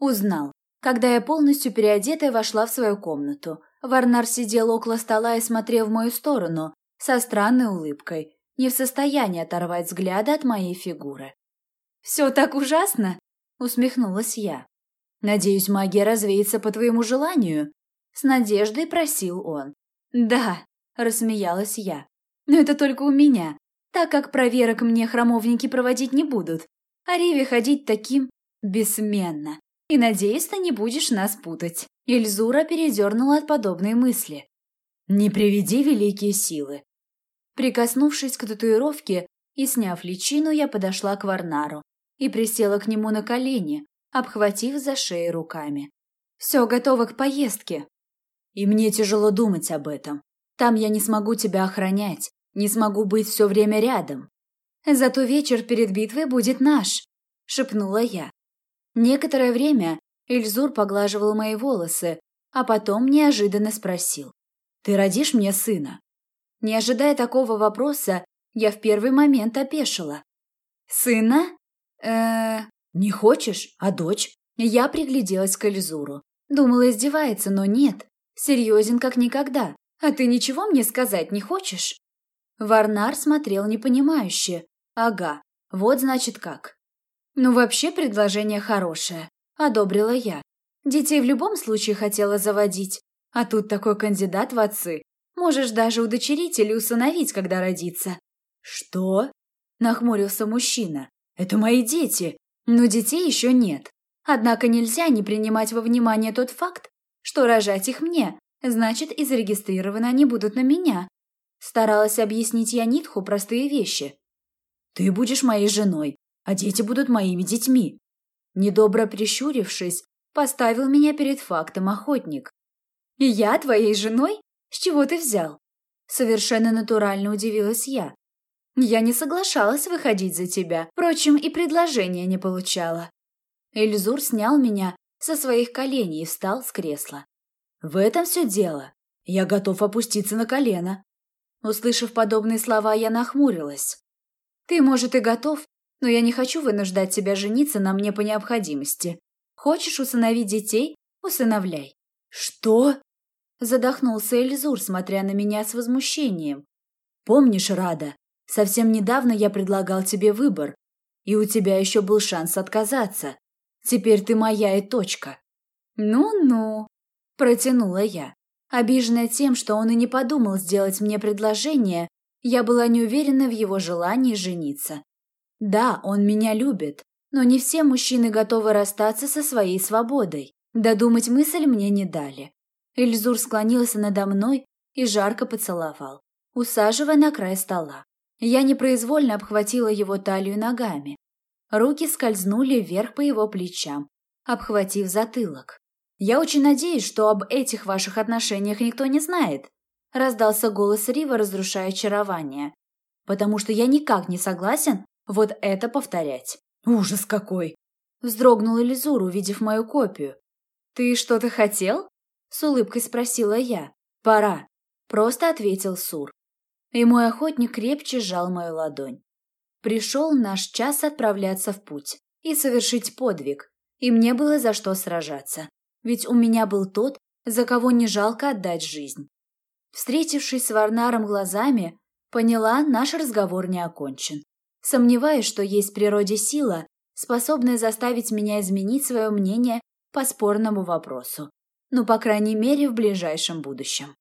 Узнал. Когда я полностью переодетая вошла в свою комнату. Варнар сидел около стола и смотрел в мою сторону, со странной улыбкой, не в состоянии оторвать взгляда от моей фигуры. «Все так ужасно?» – усмехнулась я. «Надеюсь, магия развеется по твоему желанию?» – с надеждой просил он. «Да», – рассмеялась я. «Но это только у меня, так как проверок мне храмовники проводить не будут, а Риве ходить таким бессменно. И надеюсь, ты не будешь нас путать». Ильзура передернула от подобной мысли. «Не приведи великие силы». Прикоснувшись к татуировке и сняв личину, я подошла к Варнару и присела к нему на колени, обхватив за шею руками. «Все готово к поездке». «И мне тяжело думать об этом. Там я не смогу тебя охранять, не смогу быть все время рядом. Зато вечер перед битвой будет наш», — шепнула я. Некоторое время Эльзур поглаживал мои волосы, а потом неожиданно спросил. «Ты родишь мне сына?» Не ожидая такого вопроса, я в первый момент опешила. «Сына?» э «Не хочешь? А дочь?» Я пригляделась к Эльзуру. Думала, издевается, но нет. Серьезен как никогда. А ты ничего мне сказать не хочешь? Варнар смотрел непонимающе. Ага, вот значит как. Ну, вообще предложение хорошее. Одобрила я. Детей в любом случае хотела заводить. А тут такой кандидат в отцы. Можешь даже удочерить или усыновить, когда родится. Что? Нахмурился мужчина. Это мои дети. Но детей еще нет. Однако нельзя не принимать во внимание тот факт, что рожать их мне, значит, и зарегистрированы они будут на меня. Старалась объяснить я Нитху простые вещи. «Ты будешь моей женой, а дети будут моими детьми». Недобро прищурившись, поставил меня перед фактом охотник. «И я твоей женой? С чего ты взял?» Совершенно натурально удивилась я. Я не соглашалась выходить за тебя, впрочем, и предложения не получала. Эльзур снял меня со своих коленей и встал с кресла. В этом все дело. Я готов опуститься на колено. Услышав подобные слова, я нахмурилась. Ты, может, и готов, но я не хочу вынуждать тебя жениться на мне по необходимости. Хочешь усыновить детей? Усыновляй. Что? Задохнулся Эльзур, смотря на меня с возмущением. Помнишь, Рада, Совсем недавно я предлагал тебе выбор, и у тебя еще был шанс отказаться. Теперь ты моя и точка». «Ну-ну», – протянула я. Обиженная тем, что он и не подумал сделать мне предложение, я была не уверена в его желании жениться. Да, он меня любит, но не все мужчины готовы расстаться со своей свободой. Додумать мысль мне не дали. Эльзур склонился надо мной и жарко поцеловал, усаживая на край стола. Я непроизвольно обхватила его талию ногами. Руки скользнули вверх по его плечам, обхватив затылок. «Я очень надеюсь, что об этих ваших отношениях никто не знает», — раздался голос Рива, разрушая очарование. «Потому что я никак не согласен вот это повторять». «Ужас какой!» — вздрогнул Элизур, увидев мою копию. «Ты что-то хотел?» — с улыбкой спросила я. «Пора», — просто ответил Сур и мой охотник крепче сжал мою ладонь. Пришел наш час отправляться в путь и совершить подвиг, и мне было за что сражаться, ведь у меня был тот, за кого не жалко отдать жизнь. Встретившись с Варнаром глазами, поняла, наш разговор не окончен. Сомневаюсь, что есть в природе сила, способная заставить меня изменить свое мнение по спорному вопросу. Ну, по крайней мере, в ближайшем будущем.